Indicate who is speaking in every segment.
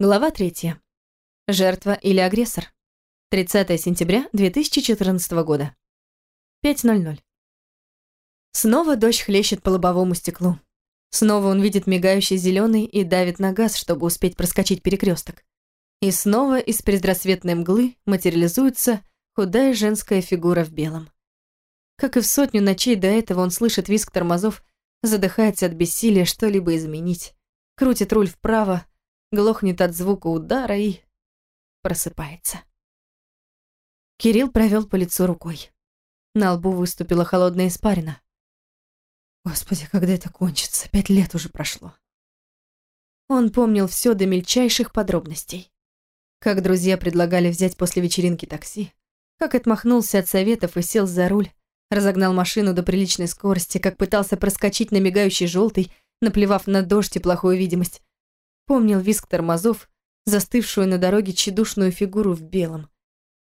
Speaker 1: Глава 3. Жертва или агрессор. 30 сентября 2014 года. 5.00. Снова дождь хлещет по лобовому стеклу. Снова он видит мигающий зеленый и давит на газ, чтобы успеть проскочить перекресток. И снова из предрассветной мглы материализуется худая женская фигура в белом. Как и в сотню ночей до этого он слышит визг тормозов, задыхается от бессилия что-либо изменить, крутит руль вправо, глохнет от звука удара и просыпается. Кирилл провел по лицу рукой. На лбу выступила холодная испарина. Господи, когда это кончится? Пять лет уже прошло. Он помнил все до мельчайших подробностей. Как друзья предлагали взять после вечеринки такси, как отмахнулся от советов и сел за руль, разогнал машину до приличной скорости, как пытался проскочить на мигающий желтый, наплевав на дождь и плохую видимость, Помнил визг тормозов, застывшую на дороге тщедушную фигуру в белом.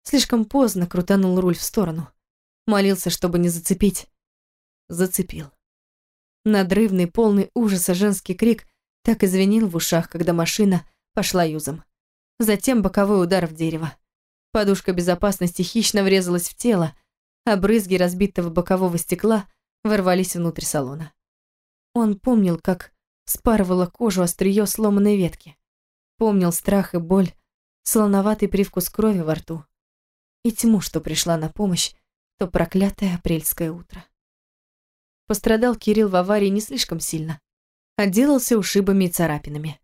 Speaker 1: Слишком поздно крутанул руль в сторону. Молился, чтобы не зацепить. Зацепил. Надрывный, полный ужаса женский крик так извинил в ушах, когда машина пошла юзом. Затем боковой удар в дерево. Подушка безопасности хищно врезалась в тело, а брызги разбитого бокового стекла ворвались внутрь салона. Он помнил, как спарывала кожу острие сломанной ветки. Помнил страх и боль, слоноватый привкус крови во рту и тьму, что пришла на помощь то проклятое апрельское утро. Пострадал Кирилл в аварии не слишком сильно. Отделался ушибами и царапинами.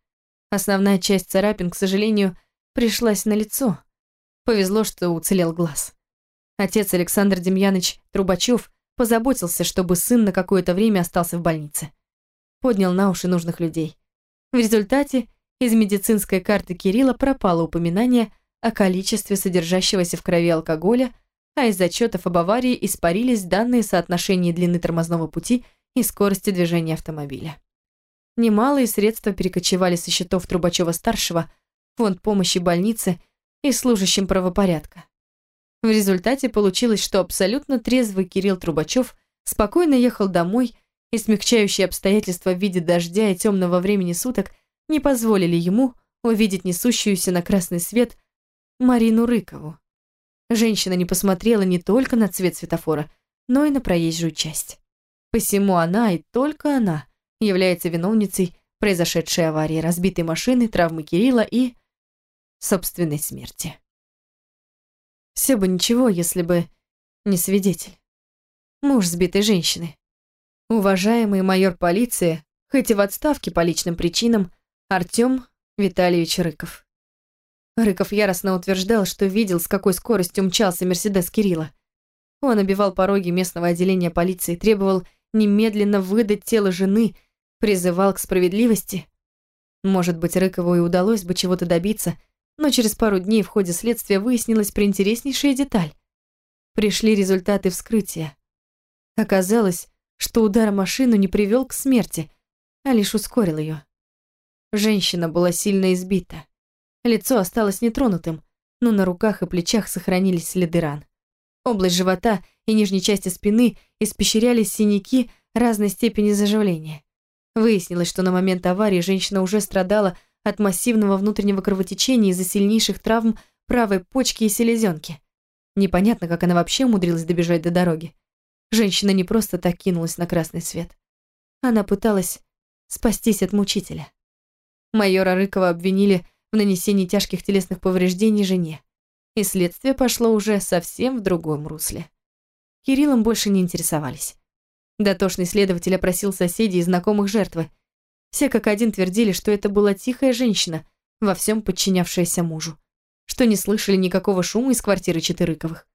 Speaker 1: Основная часть царапин, к сожалению, пришлась на лицо. Повезло, что уцелел глаз. Отец Александр Демьяныч Трубачев позаботился, чтобы сын на какое-то время остался в больнице поднял на уши нужных людей. В результате из медицинской карты Кирилла пропало упоминание о количестве содержащегося в крови алкоголя, а из отчетов об аварии испарились данные соотношения длины тормозного пути и скорости движения автомобиля. Немалые средства перекочевали со счетов Трубачева-старшего, фонд помощи больнице и служащим правопорядка. В результате получилось, что абсолютно трезвый Кирилл Трубачев спокойно ехал домой и смягчающие обстоятельства в виде дождя и темного времени суток не позволили ему увидеть несущуюся на красный свет Марину Рыкову. Женщина не посмотрела не только на цвет светофора, но и на проезжую часть. Посему она и только она является виновницей произошедшей аварии, разбитой машины, травмы Кирилла и собственной смерти. Все бы ничего, если бы не свидетель. Муж сбитой женщины. Уважаемый майор полиции, хоть и в отставке по личным причинам, Артём Витальевич Рыков. Рыков яростно утверждал, что видел, с какой скоростью мчался Мерседес Кирилла. Он обивал пороги местного отделения полиции, требовал немедленно выдать тело жены, призывал к справедливости. Может быть, Рыкову и удалось бы чего-то добиться, но через пару дней в ходе следствия выяснилась приинтереснейшая деталь. Пришли результаты вскрытия. Оказалось, что удар машину не привел к смерти, а лишь ускорил ее. Женщина была сильно избита. Лицо осталось нетронутым, но на руках и плечах сохранились следы ран. Область живота и нижней части спины испещрялись синяки разной степени заживления. Выяснилось, что на момент аварии женщина уже страдала от массивного внутреннего кровотечения из-за сильнейших травм правой почки и селезенки. Непонятно, как она вообще умудрилась добежать до дороги. Женщина не просто так кинулась на красный свет. Она пыталась спастись от мучителя. Майора Рыкова обвинили в нанесении тяжких телесных повреждений жене. И следствие пошло уже совсем в другом русле. Кириллом больше не интересовались. Дотошный следователь опросил соседей и знакомых жертвы. Все как один твердили, что это была тихая женщина, во всем подчинявшаяся мужу. Что не слышали никакого шума из квартиры Четырыковых.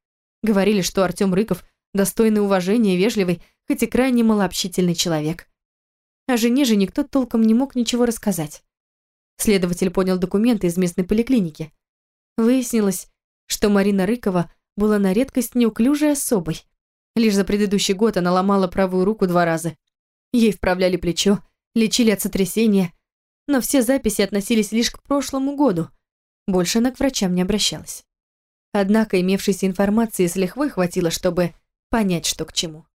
Speaker 1: Говорили, что Артем Рыков достойный уважения, вежливый, хоть и крайне малообщительный человек. О жене же никто толком не мог ничего рассказать. Следователь понял документы из местной поликлиники. Выяснилось, что Марина Рыкова была на редкость неуклюжей особой. Лишь за предыдущий год она ломала правую руку два раза. Ей вправляли плечо, лечили от сотрясения, но все записи относились лишь к прошлому году. Больше она к врачам не обращалась. Однако имевшейся информации с лихвой хватило, чтобы понять, что к чему.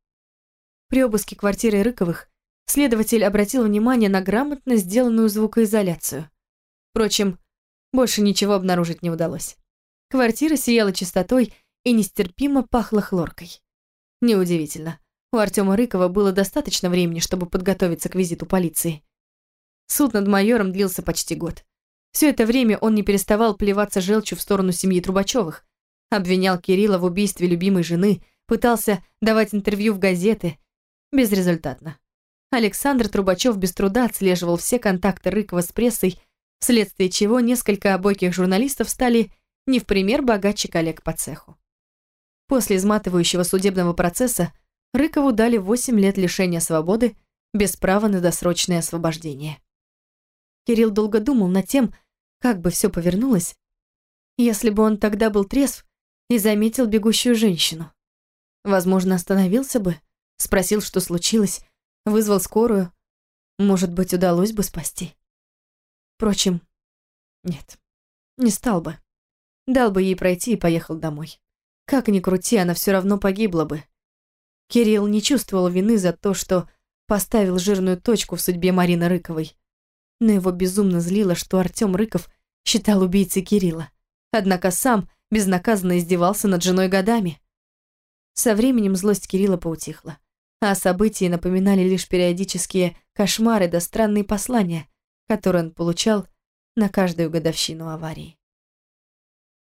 Speaker 1: При обыске квартиры Рыковых следователь обратил внимание на грамотно сделанную звукоизоляцию. Впрочем, Больше ничего обнаружить не удалось. Квартира сияла чистотой и нестерпимо пахла хлоркой. Неудивительно. У Артема Рыкова было достаточно времени, чтобы подготовиться к визиту полиции. Суд над майором длился почти год. Все это время он не переставал плеваться желчью в сторону семьи Трубачевых, обвинял Кирилла в убийстве любимой жены, пытался давать интервью в газеты. Безрезультатно. Александр Трубачев без труда отслеживал все контакты Рыкова с прессой, вследствие чего несколько обойких журналистов стали не в пример богаче коллег по цеху. После изматывающего судебного процесса Рыкову дали 8 лет лишения свободы без права на досрочное освобождение. Кирилл долго думал над тем, как бы все повернулось, если бы он тогда был трезв и заметил бегущую женщину. Возможно, остановился бы, спросил, что случилось, вызвал скорую. Может быть, удалось бы спасти. Впрочем, нет, не стал бы. Дал бы ей пройти и поехал домой. Как ни крути, она все равно погибла бы. Кирилл не чувствовал вины за то, что поставил жирную точку в судьбе Марины Рыковой. Но его безумно злило, что Артем Рыков считал убийцей Кирилла. Однако сам безнаказанно издевался над женой годами. Со временем злость Кирилла поутихла, а события напоминали лишь периодические кошмары да странные послания, которые он получал на каждую годовщину аварии.